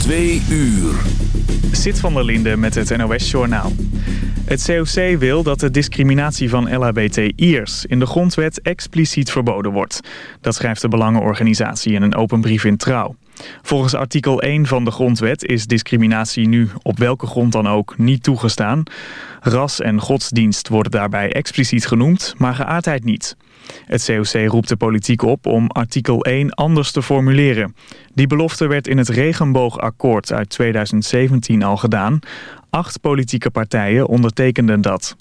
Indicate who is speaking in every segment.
Speaker 1: Twee uur.
Speaker 2: Zit van der Linde met het NOS-journaal. Het COC wil dat de discriminatie van LHBTI'ers in de grondwet expliciet verboden wordt. Dat schrijft de Belangenorganisatie in een open brief in Trouw. Volgens artikel 1 van de grondwet is discriminatie nu op welke grond dan ook niet toegestaan. Ras en godsdienst worden daarbij expliciet genoemd, maar geaardheid niet. Het COC roept de politiek op om artikel 1 anders te formuleren. Die belofte werd in het regenboogakkoord uit 2017 al gedaan. Acht politieke partijen ondertekenden dat.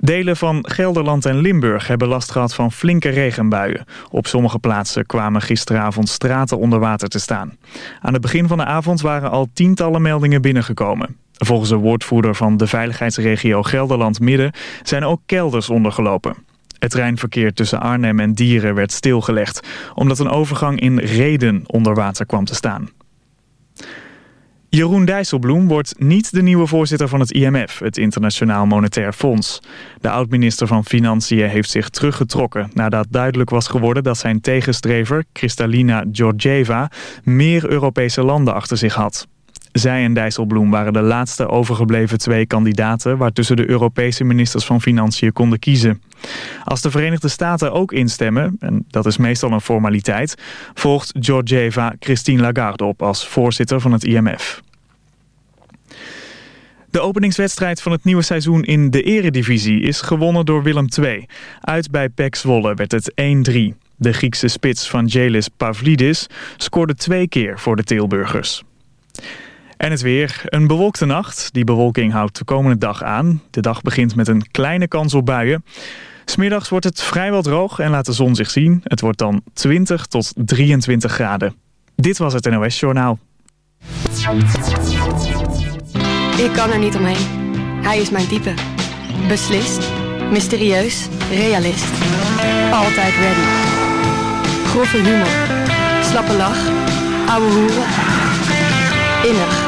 Speaker 2: Delen van Gelderland en Limburg hebben last gehad van flinke regenbuien. Op sommige plaatsen kwamen gisteravond straten onder water te staan. Aan het begin van de avond waren al tientallen meldingen binnengekomen. Volgens een woordvoerder van de veiligheidsregio Gelderland-Midden zijn ook kelders ondergelopen. Het treinverkeer tussen Arnhem en Dieren werd stilgelegd... omdat een overgang in Reden onder water kwam te staan. Jeroen Dijsselbloem wordt niet de nieuwe voorzitter van het IMF, het Internationaal Monetair Fonds. De oud-minister van Financiën heeft zich teruggetrokken nadat duidelijk was geworden dat zijn tegenstrever, Kristalina Georgieva, meer Europese landen achter zich had. Zij en Dijsselbloem waren de laatste overgebleven twee kandidaten... waartussen de Europese ministers van Financiën konden kiezen. Als de Verenigde Staten ook instemmen, en dat is meestal een formaliteit... volgt Georgieva Christine Lagarde op als voorzitter van het IMF. De openingswedstrijd van het nieuwe seizoen in de eredivisie is gewonnen door Willem II. Uit bij PEC Zwolle werd het 1-3. De Griekse spits van Jelis Pavlidis scoorde twee keer voor de Tilburgers. En het weer. Een bewolkte nacht. Die bewolking houdt de komende dag aan. De dag begint met een kleine kans op buien. Smiddags wordt het vrijwel droog en laat de zon zich zien. Het wordt dan 20 tot 23 graden. Dit was het NOS Journaal.
Speaker 3: Ik kan er niet omheen. Hij is mijn type. Beslist, mysterieus, realist. Altijd ready. Grove humor. Slappe lach. Ouwe hoeren. Innig,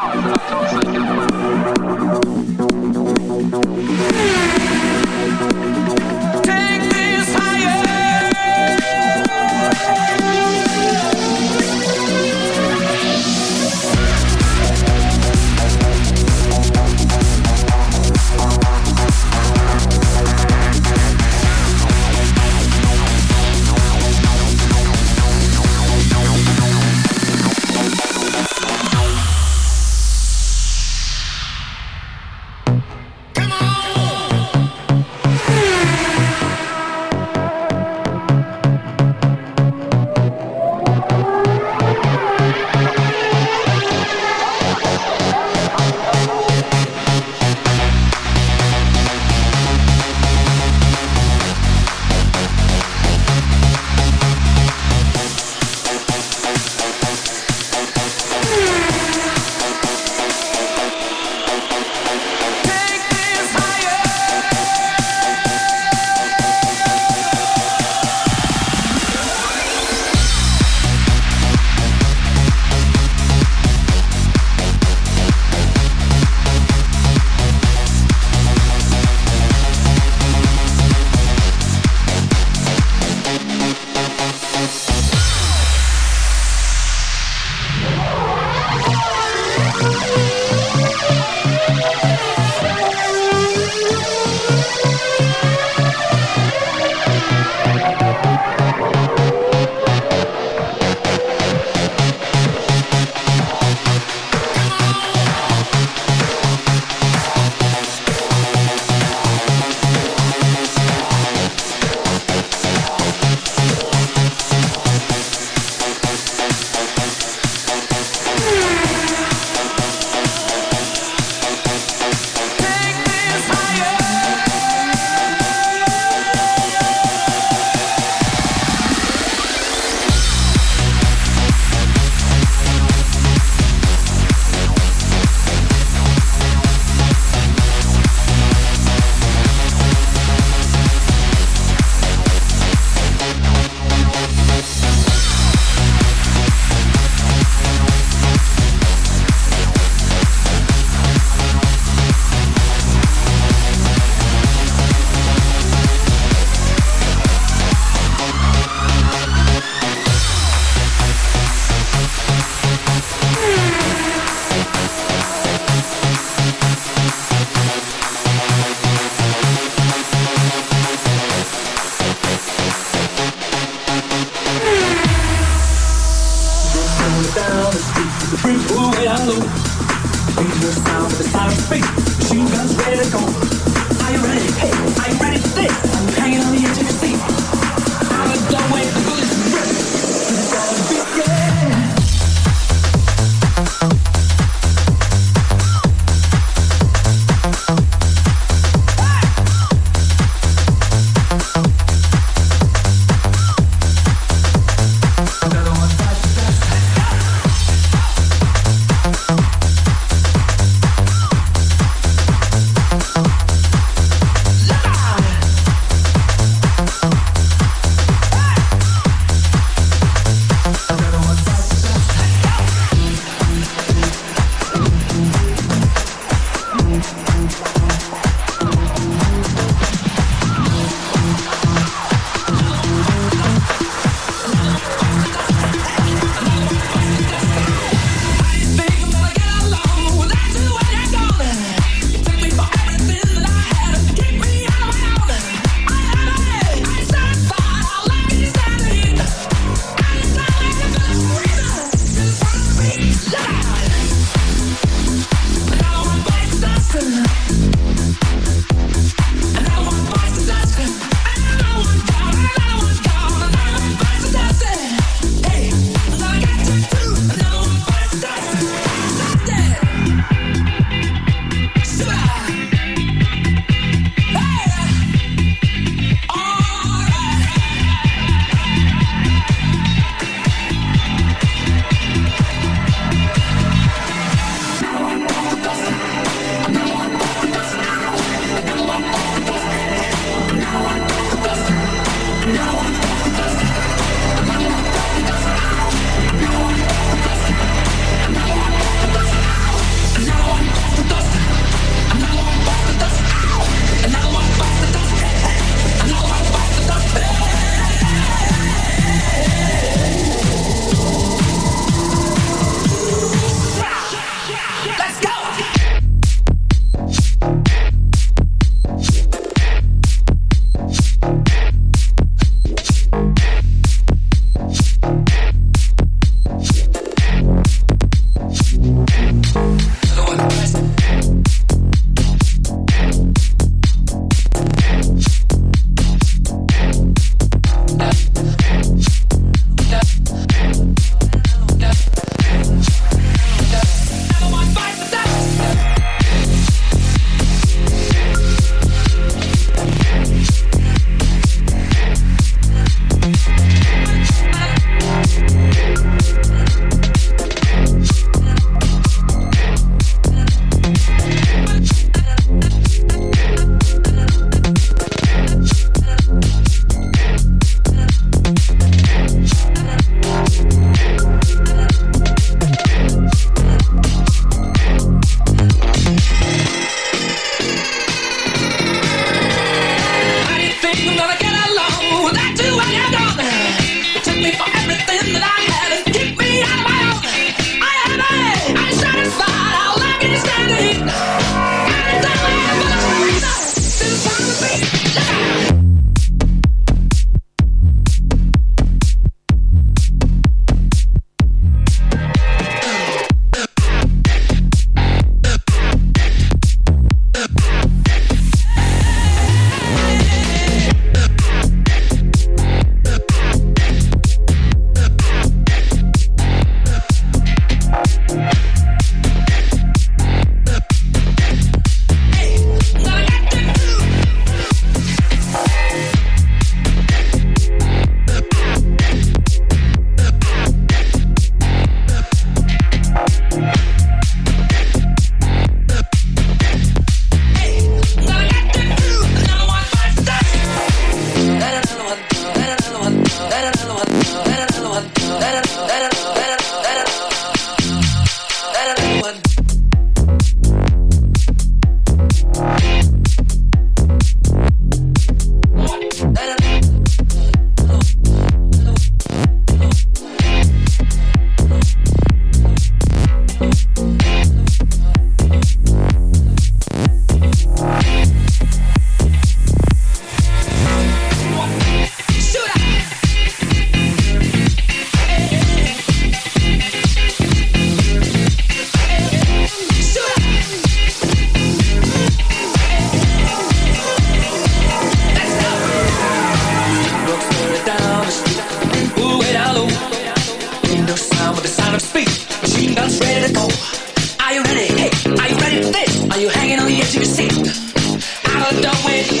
Speaker 4: out
Speaker 1: of the way.